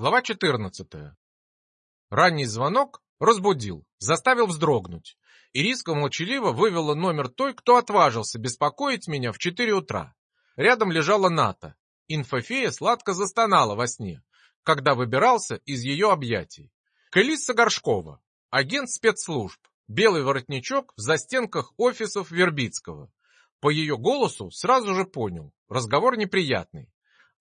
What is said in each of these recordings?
Глава 14. Ранний звонок разбудил, заставил вздрогнуть. Ириска молчаливо вывела номер той, кто отважился беспокоить меня в 4 утра. Рядом лежала Ната. Инфофея сладко застонала во сне, когда выбирался из ее объятий. Кэлисса Горшкова, агент спецслужб, белый воротничок в застенках офисов Вербицкого. По ее голосу сразу же понял, разговор неприятный.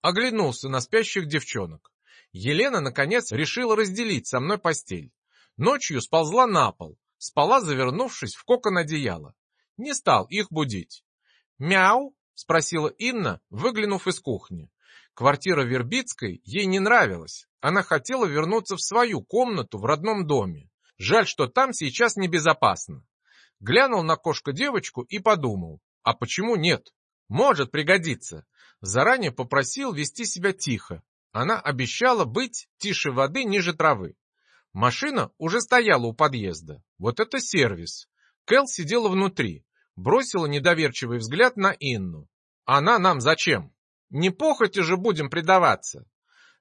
Оглянулся на спящих девчонок. Елена, наконец, решила разделить со мной постель. Ночью сползла на пол, спала, завернувшись в кокон одеяла. Не стал их будить. «Мяу?» — спросила Инна, выглянув из кухни. Квартира Вербицкой ей не нравилась. Она хотела вернуться в свою комнату в родном доме. Жаль, что там сейчас небезопасно. Глянул на кошка-девочку и подумал, а почему нет? Может пригодиться. Заранее попросил вести себя тихо, она обещала быть тише воды ниже травы. Машина уже стояла у подъезда. Вот это сервис. Кэл сидела внутри, бросила недоверчивый взгляд на Инну. Она нам зачем? Не похоти же будем предаваться.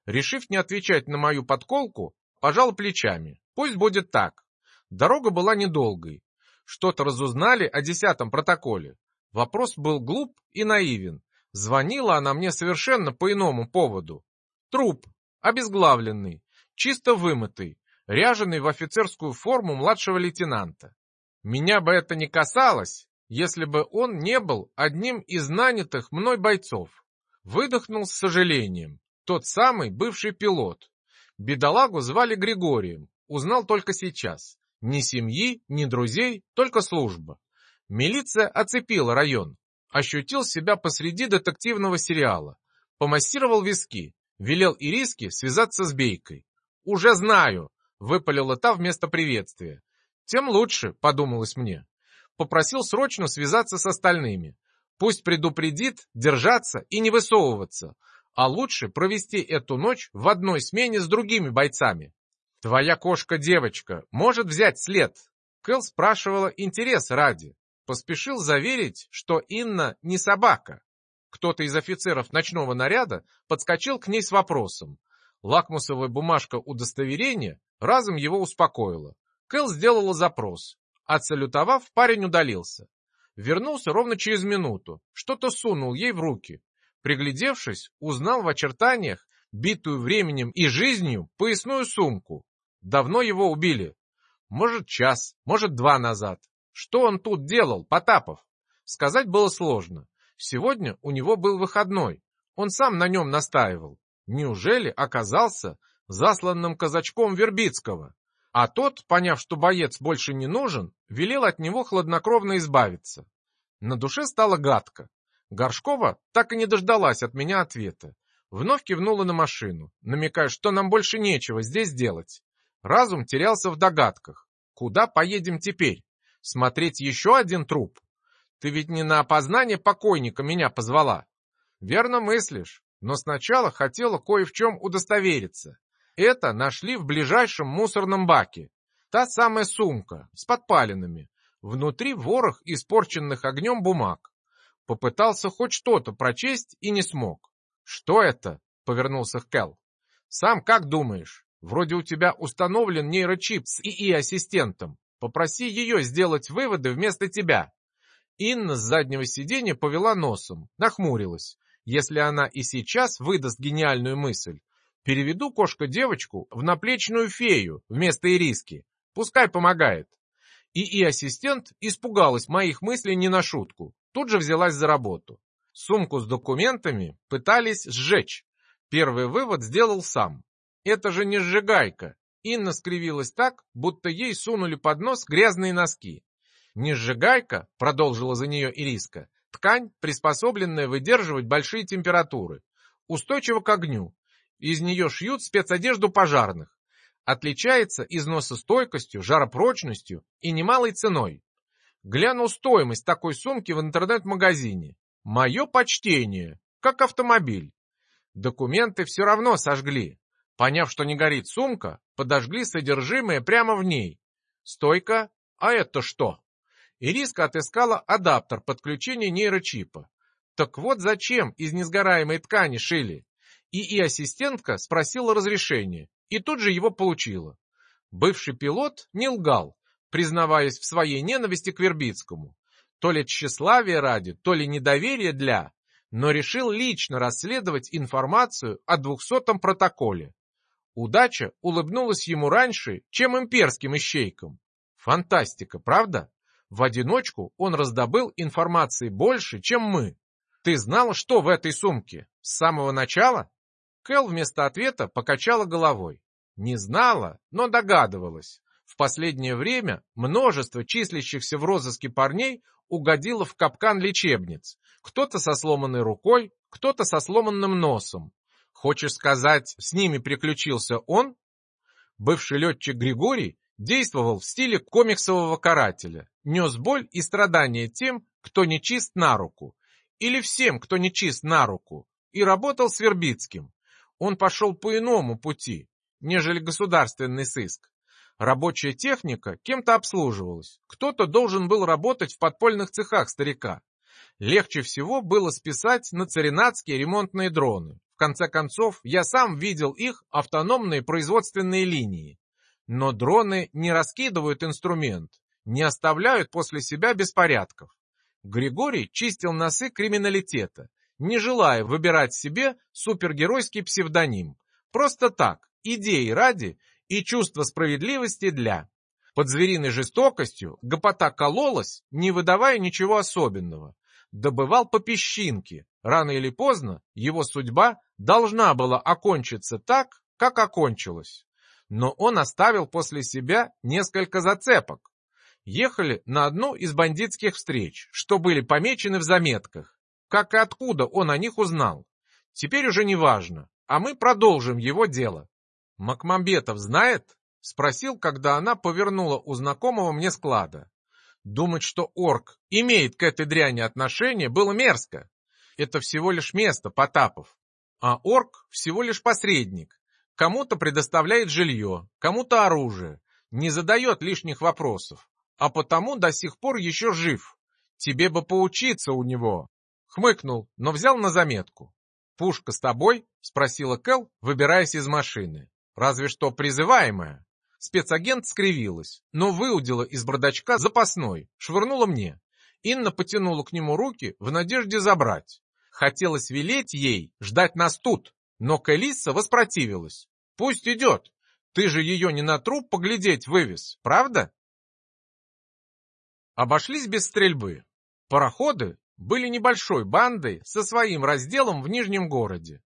Решив не отвечать на мою подколку, пожал плечами. Пусть будет так. Дорога была недолгой. Что-то разузнали о десятом протоколе. Вопрос был глуп и наивен. Звонила она мне совершенно по иному поводу. Труп, обезглавленный, чисто вымытый, ряженый в офицерскую форму младшего лейтенанта. Меня бы это не касалось, если бы он не был одним из нанятых мной бойцов. Выдохнул с сожалением. Тот самый бывший пилот. Бедолагу звали Григорием, узнал только сейчас. Ни семьи, ни друзей, только служба. Милиция оцепила район. Ощутил себя посреди детективного сериала. Помассировал виски. Велел Ириске связаться с Бейкой. «Уже знаю!» — выпалила та вместо приветствия. «Тем лучше», — подумалось мне. Попросил срочно связаться с остальными. Пусть предупредит держаться и не высовываться, а лучше провести эту ночь в одной смене с другими бойцами. «Твоя кошка-девочка может взять след?» Кэл спрашивала интерес ради. Поспешил заверить, что Инна не собака. Кто-то из офицеров ночного наряда подскочил к ней с вопросом. Лакмусовая бумажка удостоверения разом его успокоила. Кэл сделала запрос. Отсалютовав, парень удалился. Вернулся ровно через минуту. Что-то сунул ей в руки. Приглядевшись, узнал в очертаниях битую временем и жизнью поясную сумку. Давно его убили. Может, час, может, два назад. Что он тут делал, Потапов? Сказать было сложно. Сегодня у него был выходной. Он сам на нем настаивал. Неужели оказался засланным казачком Вербицкого? А тот, поняв, что боец больше не нужен, велел от него хладнокровно избавиться. На душе стало гадко. Горшкова так и не дождалась от меня ответа. Вновь кивнула на машину, намекая, что нам больше нечего здесь делать. Разум терялся в догадках. Куда поедем теперь? Смотреть еще один труп? Ты ведь не на опознание покойника меня позвала. Верно мыслишь, но сначала хотела кое в чем удостовериться. Это нашли в ближайшем мусорном баке. Та самая сумка с подпалинами. Внутри ворох испорченных огнем бумаг. Попытался хоть что-то прочесть и не смог. «Что это?» — повернулся к Кэл. «Сам как думаешь? Вроде у тебя установлен нейрочип с ИИ-ассистентом. Попроси ее сделать выводы вместо тебя. Инна с заднего сиденья повела носом, нахмурилась. Если она и сейчас выдаст гениальную мысль, переведу кошка-девочку в наплечную фею вместо Ириски. Пускай помогает. И и ассистент испугалась моих мыслей не на шутку. Тут же взялась за работу. Сумку с документами пытались сжечь. Первый вывод сделал сам. Это же не сжигайка. Инна скривилась так, будто ей сунули под нос грязные носки. Не сжигайка, продолжила за нее Ириска, ткань, приспособленная выдерживать большие температуры, устойчива к огню. Из нее шьют спецодежду пожарных. Отличается износостойкостью, жаропрочностью и немалой ценой. Глянул стоимость такой сумки в интернет-магазине. Мое почтение, как автомобиль. Документы все равно сожгли. Поняв, что не горит сумка, подожгли содержимое прямо в ней. Стойка, а это что? Ириска отыскала адаптер подключения нейрочипа. Так вот зачем из несгораемой ткани шили. ИИ-ассистентка спросила разрешения и тут же его получила. Бывший пилот не лгал, признаваясь в своей ненависти к Вербицкому. То ли тщеславие ради, то ли недоверие для, но решил лично расследовать информацию о двухсотом протоколе. Удача улыбнулась ему раньше, чем имперским ищейкам. Фантастика, правда? В одиночку он раздобыл информации больше, чем мы. Ты знал, что в этой сумке? С самого начала? Кэл вместо ответа покачала головой. Не знала, но догадывалась. В последнее время множество числящихся в розыске парней угодило в капкан лечебниц. Кто-то со сломанной рукой, кто-то со сломанным носом. Хочешь сказать, с ними приключился он? Бывший летчик Григорий действовал в стиле комиксового карателя, нес боль и страдания тем, кто не чист на руку, или всем, кто не чист на руку, и работал с Вербицким. Он пошел по иному пути, нежели государственный сыск. Рабочая техника кем-то обслуживалась, кто-то должен был работать в подпольных цехах старика. Легче всего было списать на царинатские ремонтные дроны. В конце концов, я сам видел их автономные производственные линии. Но дроны не раскидывают инструмент, не оставляют после себя беспорядков. Григорий чистил носы криминалитета, не желая выбирать себе супергеройский псевдоним. Просто так, идеи ради и чувство справедливости для. Под звериной жестокостью гопота кололась, не выдавая ничего особенного. Добывал по песчинке. Рано или поздно его судьба должна была окончиться так, как окончилась. Но он оставил после себя несколько зацепок. Ехали на одну из бандитских встреч, что были помечены в заметках. Как и откуда он о них узнал. Теперь уже не важно, а мы продолжим его дело. «Макмамбетов знает?» — спросил, когда она повернула у знакомого мне склада. Думать, что орк имеет к этой дряни отношение, было мерзко. Это всего лишь место, Потапов. А орк всего лишь посредник. Кому-то предоставляет жилье, кому-то оружие, не задает лишних вопросов, а потому до сих пор еще жив. Тебе бы поучиться у него. Хмыкнул, но взял на заметку. «Пушка с тобой?» — спросила Кэл, выбираясь из машины. Разве что призываемая. Спецагент скривилась, но выудила из бардачка запасной, швырнула мне. Инна потянула к нему руки в надежде забрать. Хотелось велеть ей ждать нас тут, но Кэлисса воспротивилась. «Пусть идет. Ты же ее не на труп поглядеть вывез, правда?» Обошлись без стрельбы. Пароходы были небольшой бандой со своим разделом в Нижнем городе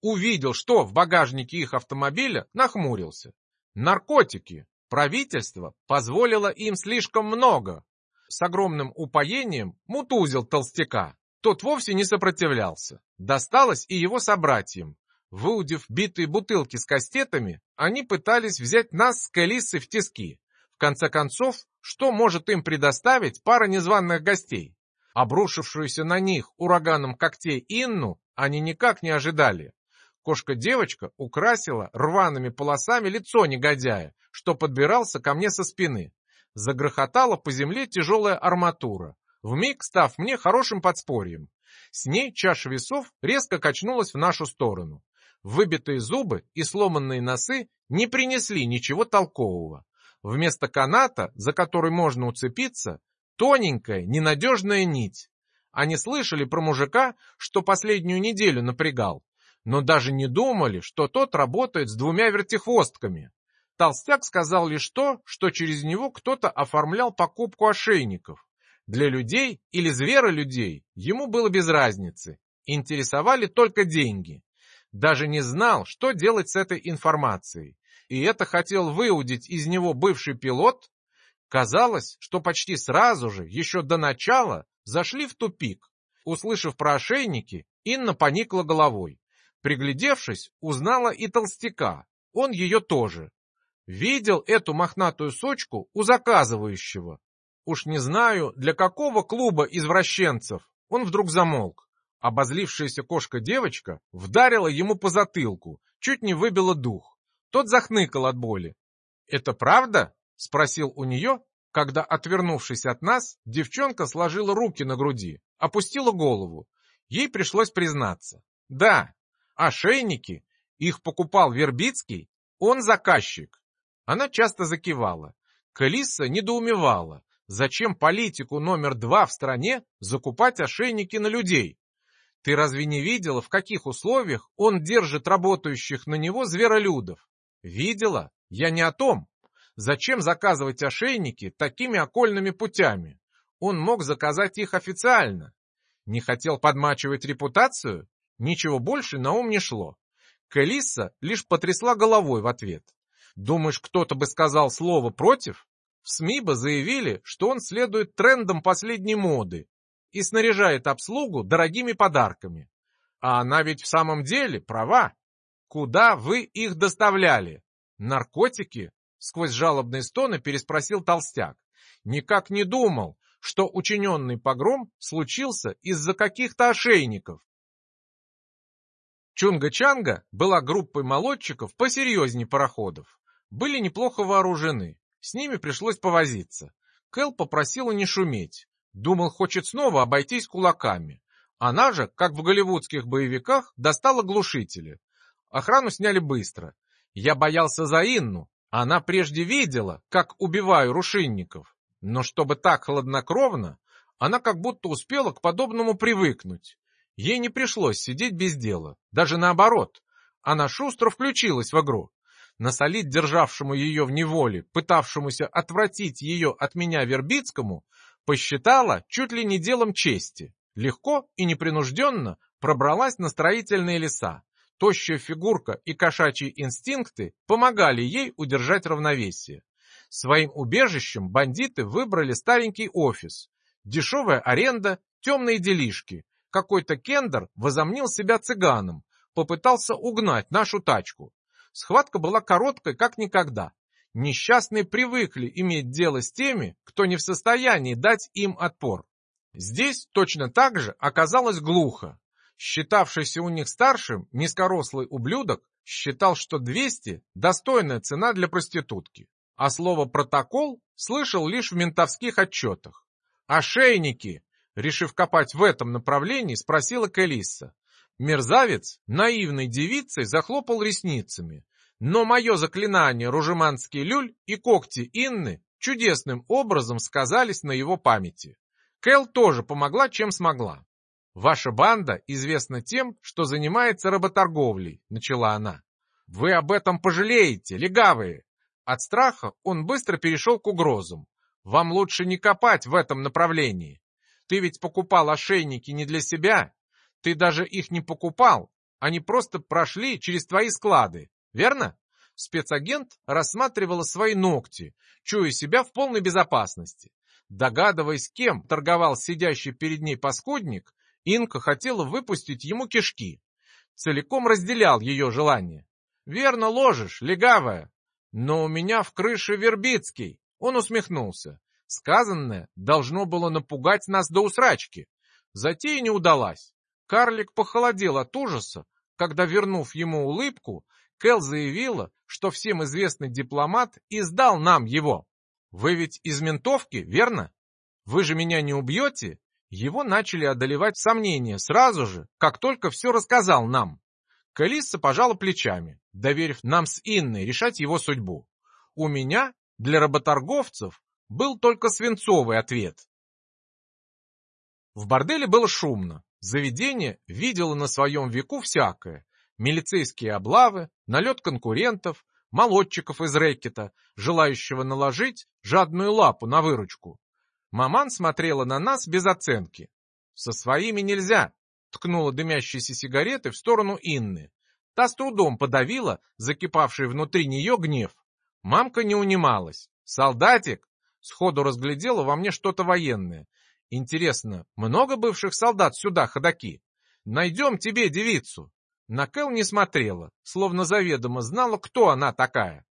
увидел, что в багажнике их автомобиля, нахмурился. Наркотики. Правительство позволило им слишком много. С огромным упоением мутузил толстяка. Тот вовсе не сопротивлялся. Досталось и его собратьям. Выудив битые бутылки с кастетами, они пытались взять нас с Кэлиссой в тиски. В конце концов, что может им предоставить пара незваных гостей? Обрушившуюся на них ураганом когтей Инну они никак не ожидали. Кошка-девочка украсила рваными полосами лицо негодяя, что подбирался ко мне со спины. Загрохотала по земле тяжелая арматура, вмиг став мне хорошим подспорьем. С ней чаша весов резко качнулась в нашу сторону. Выбитые зубы и сломанные носы не принесли ничего толкового. Вместо каната, за который можно уцепиться, тоненькая, ненадежная нить. Они слышали про мужика, что последнюю неделю напрягал, но даже не думали, что тот работает с двумя вертихвостками. Толстяк сказал лишь то, что через него кто-то оформлял покупку ошейников. Для людей или зверолюдей ему было без разницы. Интересовали только деньги. Даже не знал, что делать с этой информацией. И это хотел выудить из него бывший пилот? Казалось, что почти сразу же, еще до начала, зашли в тупик. Услышав про ошейники, Инна поникла головой. Приглядевшись, узнала и толстяка, он ее тоже. Видел эту мохнатую сочку у заказывающего. Уж не знаю, для какого клуба извращенцев. Он вдруг замолк. Обозлившаяся кошка-девочка вдарила ему по затылку, чуть не выбила дух. Тот захныкал от боли. «Это правда?» — спросил у нее, когда, отвернувшись от нас, девчонка сложила руки на груди, опустила голову. Ей пришлось признаться. «Да, Ошейники? Их покупал Вербицкий? Он заказчик. Она часто закивала. Калисса недоумевала. Зачем политику номер два в стране закупать ошейники на людей? Ты разве не видела, в каких условиях он держит работающих на него зверолюдов? Видела? Я не о том. Зачем заказывать ошейники такими окольными путями? Он мог заказать их официально. Не хотел подмачивать репутацию? Ничего больше на ум не шло. Калисса лишь потрясла головой в ответ. Думаешь, кто-то бы сказал слово против? В СМИ бы заявили, что он следует трендам последней моды и снаряжает обслугу дорогими подарками. А она ведь в самом деле права. Куда вы их доставляли? Наркотики? Сквозь жалобные стоны переспросил толстяк. Никак не думал, что учиненный погром случился из-за каких-то ошейников. Чунга-Чанга была группой молодчиков посерьезнее пароходов. Были неплохо вооружены, с ними пришлось повозиться. Кэл попросила не шуметь. Думал, хочет снова обойтись кулаками. Она же, как в голливудских боевиках, достала глушители. Охрану сняли быстро. Я боялся за Инну. Она прежде видела, как убиваю рушинников. Но чтобы так хладнокровно, она как будто успела к подобному привыкнуть. Ей не пришлось сидеть без дела. Даже наоборот. Она шустро включилась в игру насолить державшему ее в неволе, пытавшемуся отвратить ее от меня Вербицкому, посчитала чуть ли не делом чести. Легко и непринужденно пробралась на строительные леса. Тощая фигурка и кошачьи инстинкты помогали ей удержать равновесие. Своим убежищем бандиты выбрали старенький офис. Дешевая аренда, темные делишки. Какой-то кендер возомнил себя цыганом, попытался угнать нашу тачку. Схватка была короткой, как никогда. Несчастные привыкли иметь дело с теми, кто не в состоянии дать им отпор. Здесь точно так же оказалось глухо. Считавшийся у них старшим низкорослый ублюдок считал, что 200 – достойная цена для проститутки, а слово «протокол» слышал лишь в ментовских отчетах. «Ошейники!» – решив копать в этом направлении, спросила Кэлисса. Мерзавец наивной девицей захлопал ресницами, но мое заклинание «Ружеманский люль» и когти Инны чудесным образом сказались на его памяти. Кэл тоже помогла, чем смогла. «Ваша банда известна тем, что занимается работорговлей», — начала она. «Вы об этом пожалеете, легавые!» От страха он быстро перешел к угрозам. «Вам лучше не копать в этом направлении. Ты ведь покупал ошейники не для себя, ты даже их не покупал, они просто прошли через твои склады, верно? Спецагент рассматривала свои ногти, чуя себя в полной безопасности. Догадываясь, кем торговал сидящий перед ней паскудник, Инка хотела выпустить ему кишки. Целиком разделял ее желание. «Верно ложишь, легавая. Но у меня в крыше Вербицкий». Он усмехнулся. Сказанное должно было напугать нас до усрачки. Затея не удалась. Карлик похолодел от ужаса, когда, вернув ему улыбку, Кэл заявила, что всем известный дипломат издал нам его. Вы ведь из ментовки, верно? Вы же меня не убьете? Его начали одолевать сомнения сразу же, как только все рассказал нам. Калисса пожала плечами, доверив нам с Инной решать его судьбу. У меня, для работорговцев, был только свинцовый ответ. В борделе было шумно. Заведение видело на своем веку всякое. Милицейские облавы, налет конкурентов, молодчиков из рэкета, желающего наложить жадную лапу на выручку. Маман смотрела на нас без оценки. «Со своими нельзя!» — ткнула дымящиеся сигареты в сторону Инны. Та с трудом подавила закипавший внутри нее гнев. Мамка не унималась. «Солдатик!» — сходу разглядела во мне что-то военное. Интересно, много бывших солдат сюда ходаки? Найдем тебе девицу. На Кэл не смотрела, словно заведомо знала, кто она такая.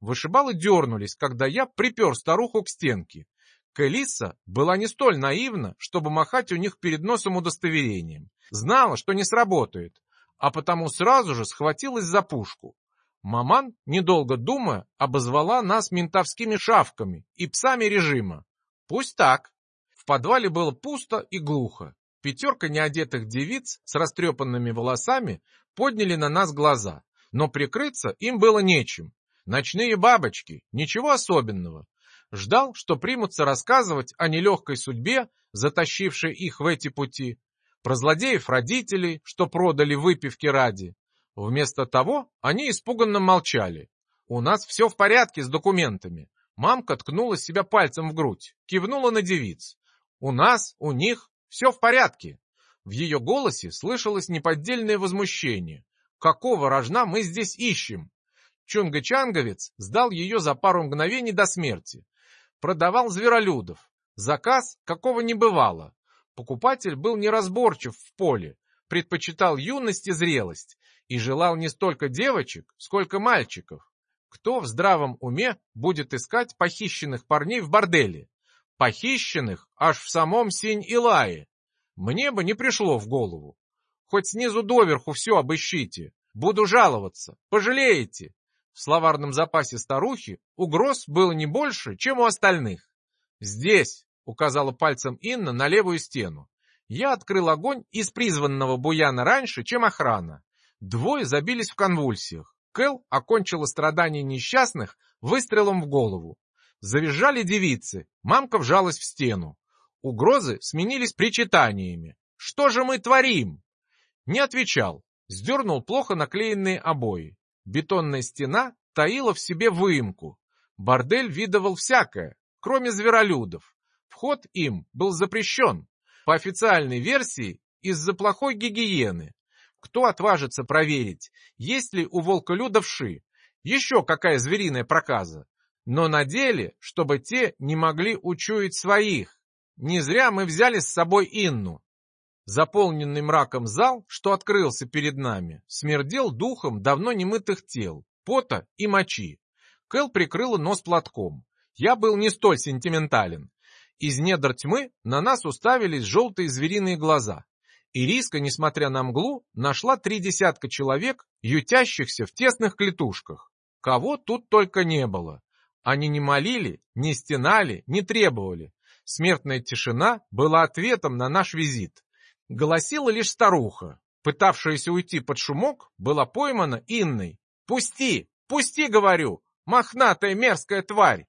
Вышибалы дернулись, когда я припер старуху к стенке. Кэлиса была не столь наивна, чтобы махать у них перед носом удостоверением. Знала, что не сработает, а потому сразу же схватилась за пушку. Маман, недолго думая, обозвала нас ментовскими шавками и псами режима. Пусть так. В подвале было пусто и глухо. Пятерка неодетых девиц с растрепанными волосами подняли на нас глаза, но прикрыться им было нечем. Ночные бабочки, ничего особенного. Ждал, что примутся рассказывать о нелегкой судьбе, затащившей их в эти пути, про злодеев родителей, что продали выпивки ради. Вместо того они испуганно молчали. «У нас все в порядке с документами». Мамка ткнула себя пальцем в грудь, кивнула на девиц. «У нас, у них все в порядке». В ее голосе слышалось неподдельное возмущение. «Какого рожна мы здесь ищем?» Чунга-чанговец сдал ее за пару мгновений до смерти. Продавал зверолюдов. Заказ, какого не бывало. Покупатель был неразборчив в поле, предпочитал юность и зрелость и желал не столько девочек, сколько мальчиков. Кто в здравом уме будет искать похищенных парней в борделе? Похищенных аж в самом Синь-Илае. Мне бы не пришло в голову. Хоть снизу доверху все обыщите. Буду жаловаться. Пожалеете. В словарном запасе старухи угроз было не больше, чем у остальных. «Здесь», — указала пальцем Инна на левую стену. Я открыл огонь из призванного буяна раньше, чем охрана. Двое забились в конвульсиях. Кэл окончила страдания несчастных выстрелом в голову. Завизжали девицы, мамка вжалась в стену. Угрозы сменились причитаниями. «Что же мы творим?» Не отвечал, сдернул плохо наклеенные обои. Бетонная стена таила в себе выемку. Бордель видывал всякое, кроме зверолюдов. Вход им был запрещен. По официальной версии, из-за плохой гигиены. Кто отважится проверить, есть ли у волколюда вши? Еще какая звериная проказа? Но на деле, чтобы те не могли учуять своих. Не зря мы взяли с собой Инну. Заполненный мраком зал, что открылся перед нами, смердел духом давно немытых тел, пота и мочи. Кэл прикрыла нос платком. Я был не столь сентиментален. Из недр тьмы на нас уставились желтые звериные глаза. Ириска, несмотря на мглу, нашла три десятка человек, ютящихся в тесных клетушках. Кого тут только не было. Они не молили, не стенали, не требовали. Смертная тишина была ответом на наш визит. Голосила лишь старуха. Пытавшаяся уйти под шумок, была поймана Инной. «Пусти! Пусти, говорю! Мохнатая мерзкая тварь!»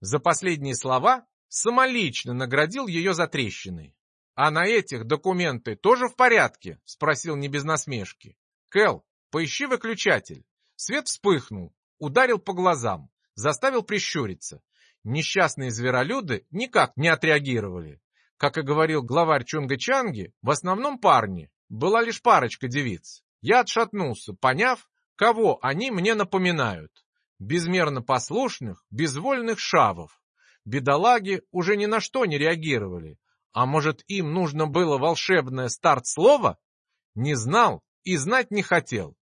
За последние слова самолично наградил ее за трещиной. «А на этих документы тоже в порядке?» — спросил не без насмешки. «Кэл, поищи выключатель». Свет вспыхнул, ударил по глазам, заставил прищуриться. Несчастные зверолюды никак не отреагировали. Как и говорил главарь Чунга-Чанги, в основном парни, была лишь парочка девиц. Я отшатнулся, поняв, кого они мне напоминают. Безмерно послушных, безвольных шавов. Бедолаги уже ни на что не реагировали. А может, им нужно было волшебное старт-слово? Не знал и знать не хотел.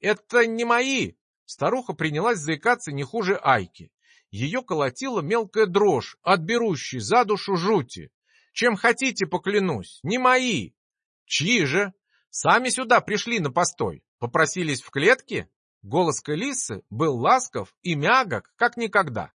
«Это не мои!» Старуха принялась заикаться не хуже Айки. Ее колотила мелкая дрожь от берущей за душу жути. Чем хотите, поклянусь, не мои. Чьи же? Сами сюда пришли на постой, попросились в клетке? Голос Калисы был ласков и мягок, как никогда.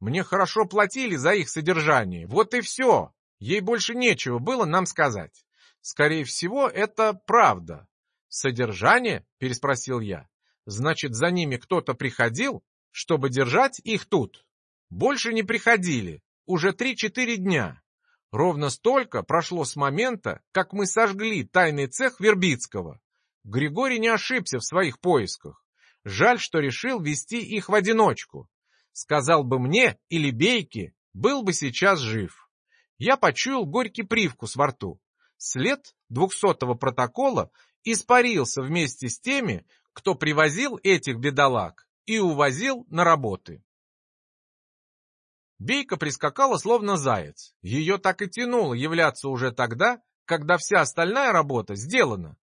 Мне хорошо платили за их содержание, вот и все. Ей больше нечего было нам сказать. Скорее всего, это правда. Содержание? Переспросил я. Значит, за ними кто-то приходил, чтобы держать их тут? Больше не приходили. Уже три-четыре дня. Ровно столько прошло с момента, как мы сожгли тайный цех Вербицкого. Григорий не ошибся в своих поисках. Жаль, что решил вести их в одиночку. Сказал бы мне или Бейке, был бы сейчас жив. Я почуял горький привкус во рту. След двухсотого протокола испарился вместе с теми, кто привозил этих бедолаг и увозил на работы. Бейка прискакала словно заяц. Ее так и тянуло являться уже тогда, когда вся остальная работа сделана.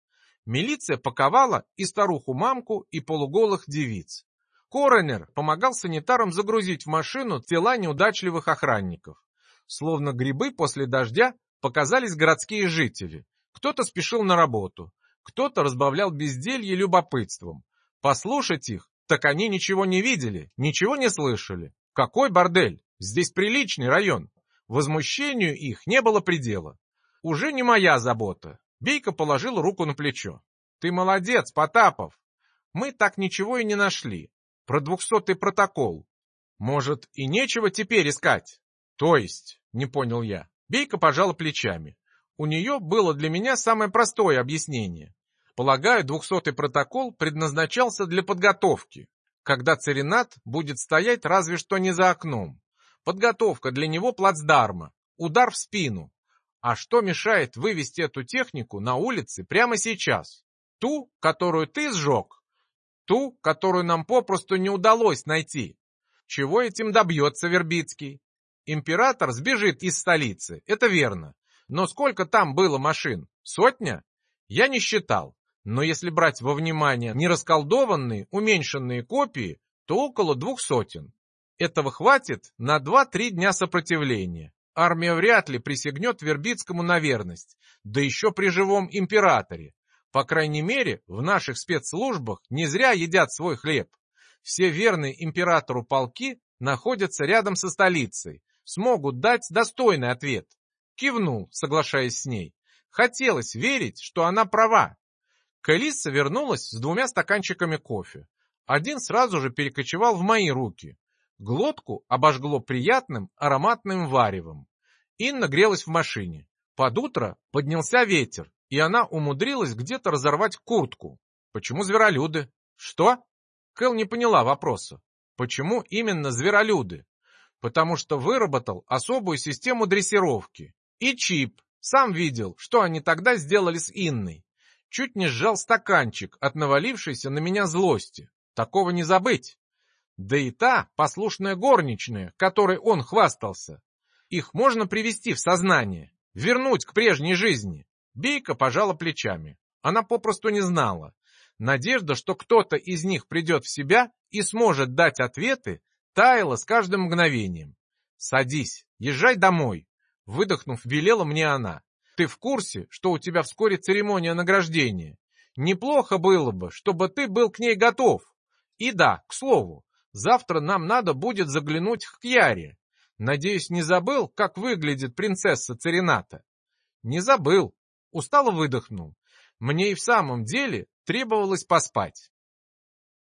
Милиция паковала и старуху-мамку, и полуголых девиц. Коронер помогал санитарам загрузить в машину тела неудачливых охранников. Словно грибы после дождя показались городские жители. Кто-то спешил на работу, кто-то разбавлял безделье любопытством. Послушать их, так они ничего не видели, ничего не слышали. Какой бордель! Здесь приличный район. Возмущению их не было предела. Уже не моя забота. Бейка положил руку на плечо. Ты молодец, Потапов. Мы так ничего и не нашли. Про двухсотый протокол. Может, и нечего теперь искать? То есть, не понял я. Бейка пожала плечами. У нее было для меня самое простое объяснение. Полагаю, двухсотый протокол предназначался для подготовки, когда царинат будет стоять разве что не за окном. Подготовка для него плацдарма, удар в спину. А что мешает вывести эту технику на улице прямо сейчас? Ту, которую ты сжег? Ту, которую нам попросту не удалось найти? Чего этим добьется Вербицкий? Император сбежит из столицы, это верно. Но сколько там было машин? Сотня? Я не считал. Но если брать во внимание не расколдованные, уменьшенные копии, то около двух сотен. Этого хватит на 2-3 дня сопротивления. Армия вряд ли присягнет Вербицкому на верность, да еще при живом императоре. По крайней мере, в наших спецслужбах не зря едят свой хлеб. Все верные императору полки находятся рядом со столицей, смогут дать достойный ответ. Кивнул, соглашаясь с ней. Хотелось верить, что она права. Калисса вернулась с двумя стаканчиками кофе. Один сразу же перекочевал в мои руки. Глотку обожгло приятным ароматным варевом. Инна грелась в машине. Под утро поднялся ветер, и она умудрилась где-то разорвать куртку. Почему зверолюды? Что? Кэл не поняла вопроса. Почему именно зверолюды? Потому что выработал особую систему дрессировки. И чип. Сам видел, что они тогда сделали с Инной. Чуть не сжал стаканчик от навалившейся на меня злости. Такого не забыть. Да и та послушная горничная, которой он хвастался. Их можно привести в сознание, вернуть к прежней жизни. Бейка пожала плечами. Она попросту не знала. Надежда, что кто-то из них придет в себя и сможет дать ответы, таяла с каждым мгновением. «Садись, езжай домой», — выдохнув, велела мне она. «Ты в курсе, что у тебя вскоре церемония награждения? Неплохо было бы, чтобы ты был к ней готов. И да, к слову, завтра нам надо будет заглянуть к Яре. Надеюсь, не забыл, как выглядит принцесса Церината?» «Не забыл», устало выдохнул. Мне и в самом деле требовалось поспать.